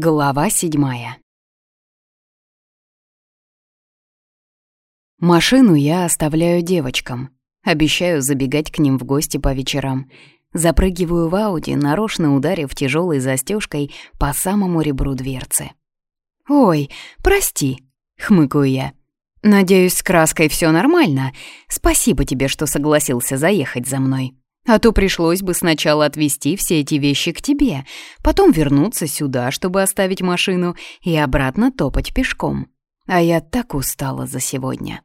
Глава седьмая Машину я оставляю девочкам. Обещаю забегать к ним в гости по вечерам. Запрыгиваю в Ауди, нарочно ударив тяжелой застежкой по самому ребру дверцы. «Ой, прости», — хмыкаю я. «Надеюсь, с краской все нормально. Спасибо тебе, что согласился заехать за мной». А то пришлось бы сначала отвезти все эти вещи к тебе, потом вернуться сюда, чтобы оставить машину, и обратно топать пешком. А я так устала за сегодня.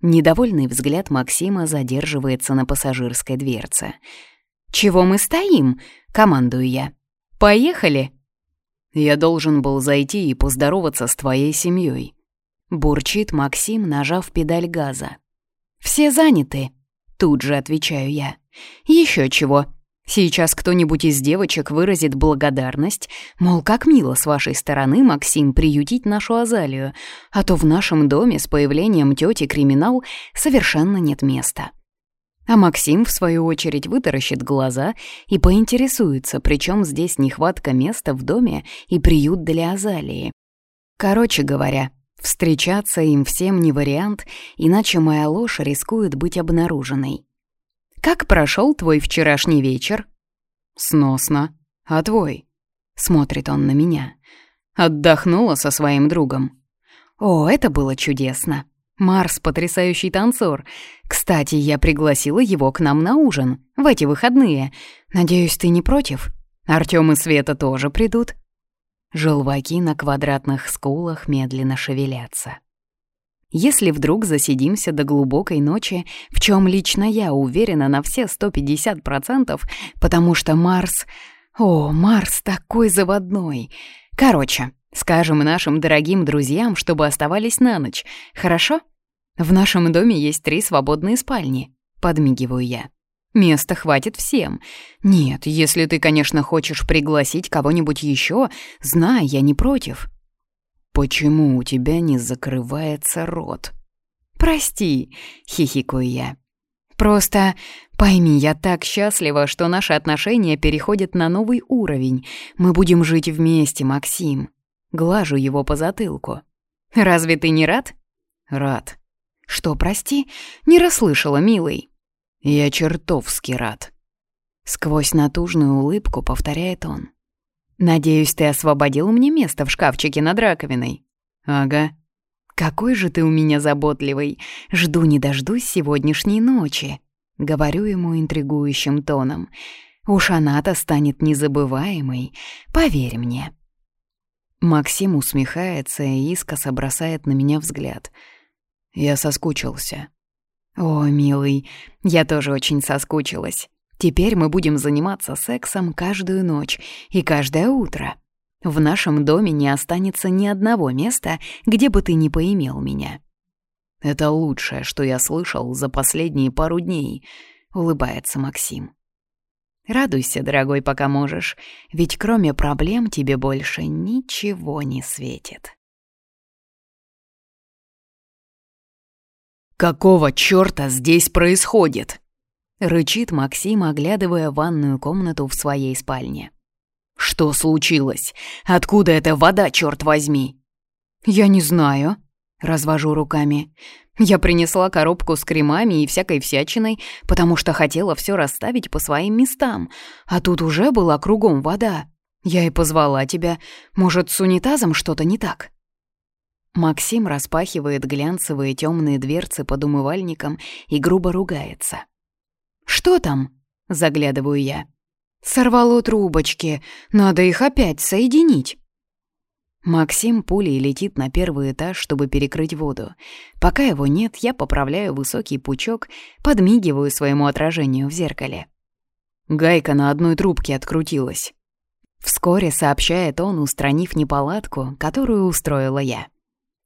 Недовольный взгляд Максима задерживается на пассажирской дверце. «Чего мы стоим?» — командую я. «Поехали!» «Я должен был зайти и поздороваться с твоей семьей. бурчит Максим, нажав педаль газа. «Все заняты», Тут же отвечаю я. Еще чего. Сейчас кто-нибудь из девочек выразит благодарность, мол, как мило с вашей стороны, Максим, приютить нашу Азалию, а то в нашем доме с появлением тети криминал совершенно нет места. А Максим, в свою очередь, вытаращит глаза и поинтересуется, причем здесь нехватка места в доме и приют для Азалии. Короче говоря, Встречаться им всем не вариант, иначе моя ложь рискует быть обнаруженной. «Как прошел твой вчерашний вечер?» «Сносно. А твой?» Смотрит он на меня. «Отдохнула со своим другом». «О, это было чудесно. Марс — потрясающий танцор. Кстати, я пригласила его к нам на ужин в эти выходные. Надеюсь, ты не против? Артём и Света тоже придут?» Желваки на квадратных скулах медленно шевелятся. Если вдруг засидимся до глубокой ночи, в чем лично я уверена на все 150%, потому что Марс... О, Марс такой заводной. Короче, скажем нашим дорогим друзьям, чтобы оставались на ночь, хорошо? В нашем доме есть три свободные спальни, подмигиваю я. Места хватит всем. Нет, если ты, конечно, хочешь пригласить кого-нибудь еще, знай, я не против. Почему у тебя не закрывается рот? Прости, хихикаю я. Просто пойми, я так счастлива, что наши отношения переходят на новый уровень. Мы будем жить вместе, Максим. Глажу его по затылку. Разве ты не рад? Рад. Что, прости? Не расслышала, милый. «Я чертовски рад». Сквозь натужную улыбку повторяет он. «Надеюсь, ты освободил мне место в шкафчике над раковиной?» «Ага». «Какой же ты у меня заботливый! Жду не дождусь сегодняшней ночи!» Говорю ему интригующим тоном. «Уж она-то станет незабываемой, поверь мне». Максим усмехается и искоса бросает на меня взгляд. Я соскучился. «О, милый, я тоже очень соскучилась. Теперь мы будем заниматься сексом каждую ночь и каждое утро. В нашем доме не останется ни одного места, где бы ты не поимел меня». «Это лучшее, что я слышал за последние пару дней», — улыбается Максим. «Радуйся, дорогой, пока можешь, ведь кроме проблем тебе больше ничего не светит». «Какого чёрта здесь происходит?» — рычит Максим, оглядывая ванную комнату в своей спальне. «Что случилось? Откуда эта вода, чёрт возьми?» «Я не знаю», — развожу руками. «Я принесла коробку с кремами и всякой всячиной, потому что хотела всё расставить по своим местам, а тут уже была кругом вода. Я и позвала тебя. Может, с унитазом что-то не так?» Максим распахивает глянцевые темные дверцы под умывальником и грубо ругается. «Что там?» — заглядываю я. «Сорвало трубочки. Надо их опять соединить». Максим пулей летит на первый этаж, чтобы перекрыть воду. Пока его нет, я поправляю высокий пучок, подмигиваю своему отражению в зеркале. Гайка на одной трубке открутилась. Вскоре сообщает он, устранив неполадку, которую устроила я.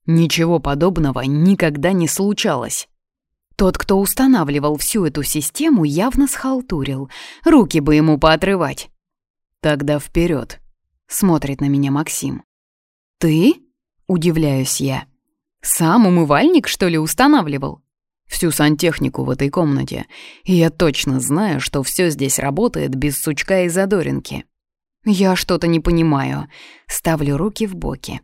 Ничего подобного никогда не случалось. Тот, кто устанавливал всю эту систему, явно схалтурил. Руки бы ему поотрывать. Тогда вперед, смотрит на меня Максим. Ты? Удивляюсь я. Сам умывальник, что ли, устанавливал? Всю сантехнику в этой комнате. И я точно знаю, что все здесь работает без сучка и задоринки. Я что-то не понимаю. Ставлю руки в боки.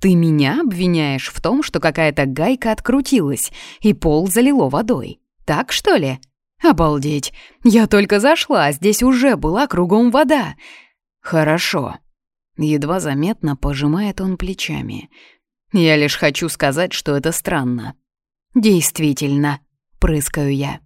Ты меня обвиняешь в том, что какая-то гайка открутилась, и пол залило водой. Так, что ли? Обалдеть. Я только зашла, а здесь уже была кругом вода. Хорошо. Едва заметно пожимает он плечами. Я лишь хочу сказать, что это странно. Действительно, прыскаю я.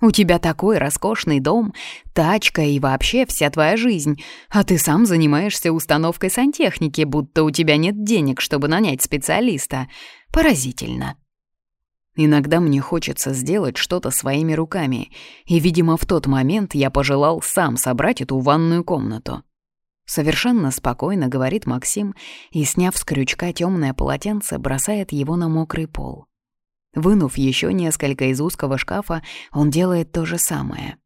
У тебя такой роскошный дом, тачка и вообще вся твоя жизнь, а ты сам занимаешься установкой сантехники, будто у тебя нет денег, чтобы нанять специалиста. Поразительно. Иногда мне хочется сделать что-то своими руками, и, видимо, в тот момент я пожелал сам собрать эту ванную комнату. Совершенно спокойно говорит Максим и, сняв с крючка темное полотенце, бросает его на мокрый пол. Вынув еще несколько из узкого шкафа, он делает то же самое.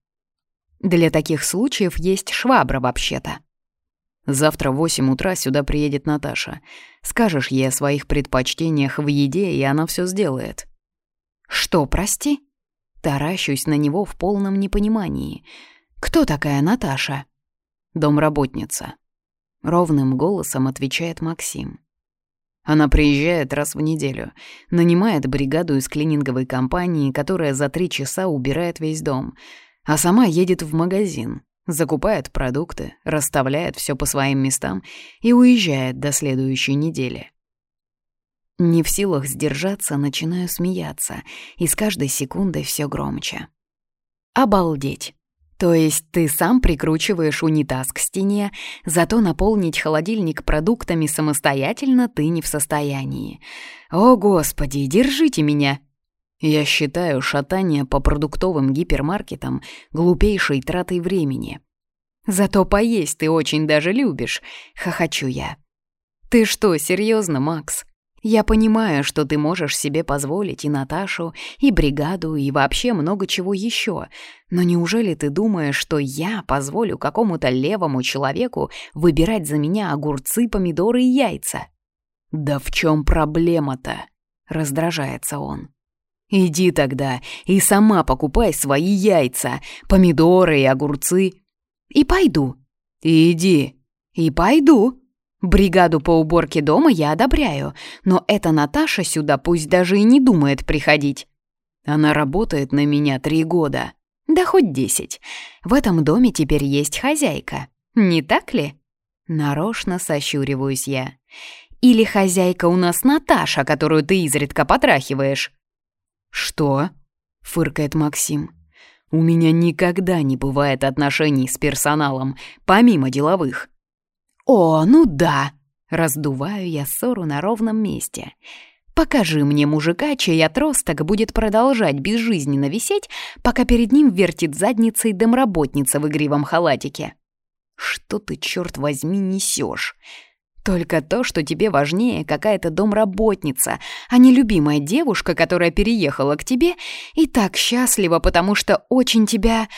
Для таких случаев есть швабра вообще-то. Завтра в восемь утра сюда приедет Наташа. Скажешь ей о своих предпочтениях в еде, и она все сделает. Что, прости? Таращусь на него в полном непонимании. Кто такая Наташа? Домработница. Ровным голосом отвечает Максим. Она приезжает раз в неделю, нанимает бригаду из клининговой компании, которая за три часа убирает весь дом, а сама едет в магазин, закупает продукты, расставляет все по своим местам и уезжает до следующей недели. Не в силах сдержаться, начинаю смеяться, и с каждой секундой все громче. Обалдеть! То есть ты сам прикручиваешь унитаз к стене, зато наполнить холодильник продуктами самостоятельно ты не в состоянии. О, Господи, держите меня! Я считаю шатание по продуктовым гипермаркетам глупейшей тратой времени. Зато поесть ты очень даже любишь, хохочу я. Ты что, серьезно, Макс? Я понимаю, что ты можешь себе позволить и Наташу, и бригаду, и вообще много чего еще. Но неужели ты думаешь, что я позволю какому-то левому человеку выбирать за меня огурцы, помидоры и яйца? Да в чем проблема-то? Раздражается он. Иди тогда и сама покупай свои яйца, помидоры и огурцы. И пойду. Иди. И пойду. Бригаду по уборке дома я одобряю, но эта Наташа сюда пусть даже и не думает приходить. Она работает на меня три года. Да хоть десять. В этом доме теперь есть хозяйка. Не так ли? Нарочно сощуриваюсь я. Или хозяйка у нас Наташа, которую ты изредка потрахиваешь? Что? Фыркает Максим. У меня никогда не бывает отношений с персоналом, помимо деловых. «О, ну да!» — раздуваю я ссору на ровном месте. «Покажи мне мужика, чей отросток будет продолжать безжизненно висеть, пока перед ним вертит задницей домработница в игривом халатике». «Что ты, черт возьми, несешь? Только то, что тебе важнее какая-то домработница, а не любимая девушка, которая переехала к тебе и так счастлива, потому что очень тебя...»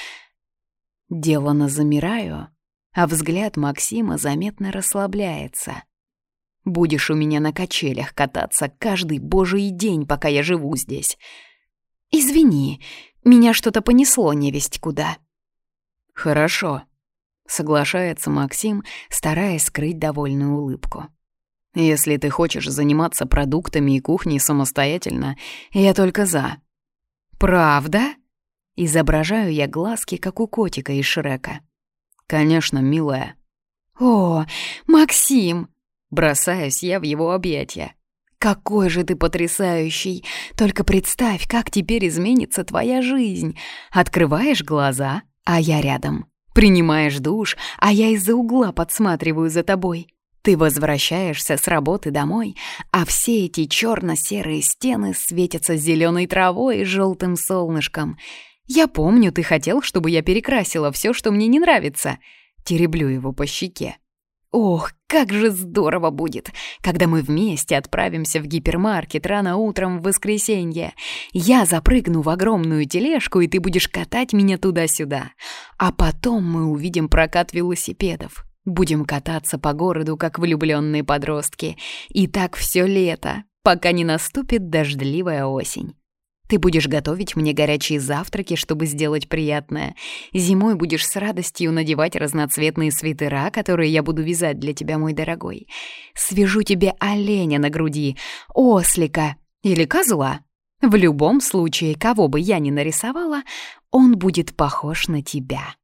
Делано замираю, а взгляд Максима заметно расслабляется. «Будешь у меня на качелях кататься каждый божий день, пока я живу здесь. Извини, меня что-то понесло невесть куда». «Хорошо», — соглашается Максим, стараясь скрыть довольную улыбку. «Если ты хочешь заниматься продуктами и кухней самостоятельно, я только за». «Правда?» — изображаю я глазки, как у котика из Шрека. «Конечно, милая». «О, Максим!» Бросаюсь я в его объятия. «Какой же ты потрясающий! Только представь, как теперь изменится твоя жизнь. Открываешь глаза, а я рядом. Принимаешь душ, а я из-за угла подсматриваю за тобой. Ты возвращаешься с работы домой, а все эти черно-серые стены светятся зеленой травой и желтым солнышком. «Я помню, ты хотел, чтобы я перекрасила все, что мне не нравится». Тереблю его по щеке. «Ох, как же здорово будет, когда мы вместе отправимся в гипермаркет рано утром в воскресенье. Я запрыгну в огромную тележку, и ты будешь катать меня туда-сюда. А потом мы увидим прокат велосипедов. Будем кататься по городу, как влюбленные подростки. И так все лето, пока не наступит дождливая осень. Ты будешь готовить мне горячие завтраки, чтобы сделать приятное. Зимой будешь с радостью надевать разноцветные свитера, которые я буду вязать для тебя, мой дорогой. Свяжу тебе оленя на груди, ослика или козла. В любом случае, кого бы я ни нарисовала, он будет похож на тебя.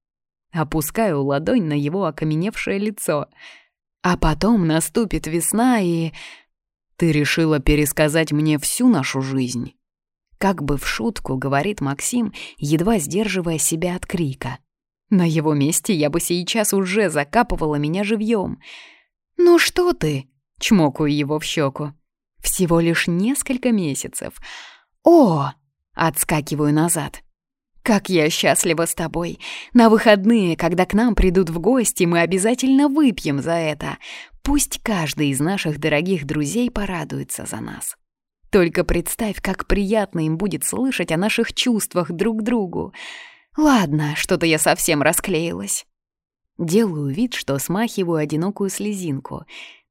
Опускаю ладонь на его окаменевшее лицо. А потом наступит весна, и... Ты решила пересказать мне всю нашу жизнь? Как бы в шутку, говорит Максим, едва сдерживая себя от крика. На его месте я бы сейчас уже закапывала меня живьем. «Ну что ты?» — чмокаю его в щеку. «Всего лишь несколько месяцев. О!» — отскакиваю назад. «Как я счастлива с тобой! На выходные, когда к нам придут в гости, мы обязательно выпьем за это. Пусть каждый из наших дорогих друзей порадуется за нас». Только представь, как приятно им будет слышать о наших чувствах друг к другу. Ладно, что-то я совсем расклеилась. Делаю вид, что смахиваю одинокую слезинку.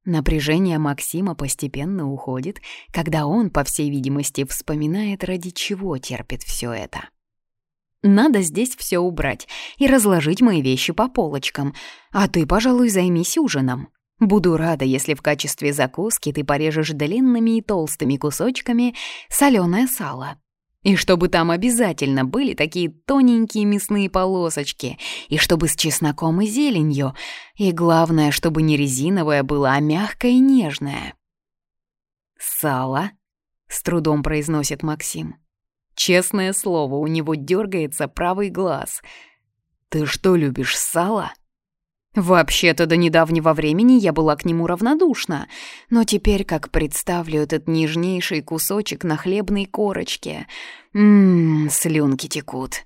Напряжение Максима постепенно уходит, когда он, по всей видимости, вспоминает, ради чего терпит все это. Надо здесь все убрать и разложить мои вещи по полочкам, а ты, пожалуй, займись ужином. Буду рада, если в качестве закуски ты порежешь длинными и толстыми кусочками соленое сало. И чтобы там обязательно были такие тоненькие мясные полосочки, и чтобы с чесноком и зеленью, и главное, чтобы не резиновое было, а мягкое и нежное. «Сало?» — с трудом произносит Максим. Честное слово, у него дергается правый глаз. «Ты что, любишь сало?» Вообще-то до недавнего времени я была к нему равнодушна, но теперь, как представлю этот нежнейший кусочек на хлебной корочке, ммм, слюнки текут.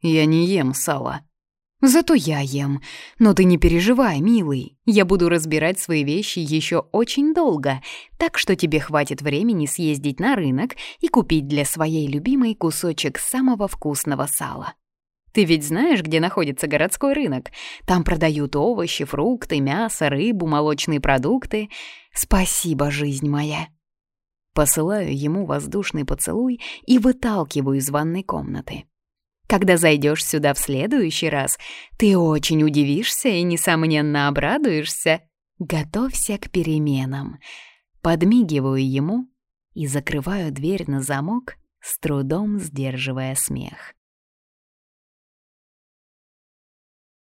Я не ем сало. Зато я ем. Но ты не переживай, милый. Я буду разбирать свои вещи еще очень долго, так что тебе хватит времени съездить на рынок и купить для своей любимой кусочек самого вкусного сала. Ты ведь знаешь, где находится городской рынок? Там продают овощи, фрукты, мясо, рыбу, молочные продукты. Спасибо, жизнь моя. Посылаю ему воздушный поцелуй и выталкиваю из ванной комнаты. Когда зайдешь сюда в следующий раз, ты очень удивишься и, несомненно, обрадуешься. Готовься к переменам. Подмигиваю ему и закрываю дверь на замок, с трудом сдерживая смех.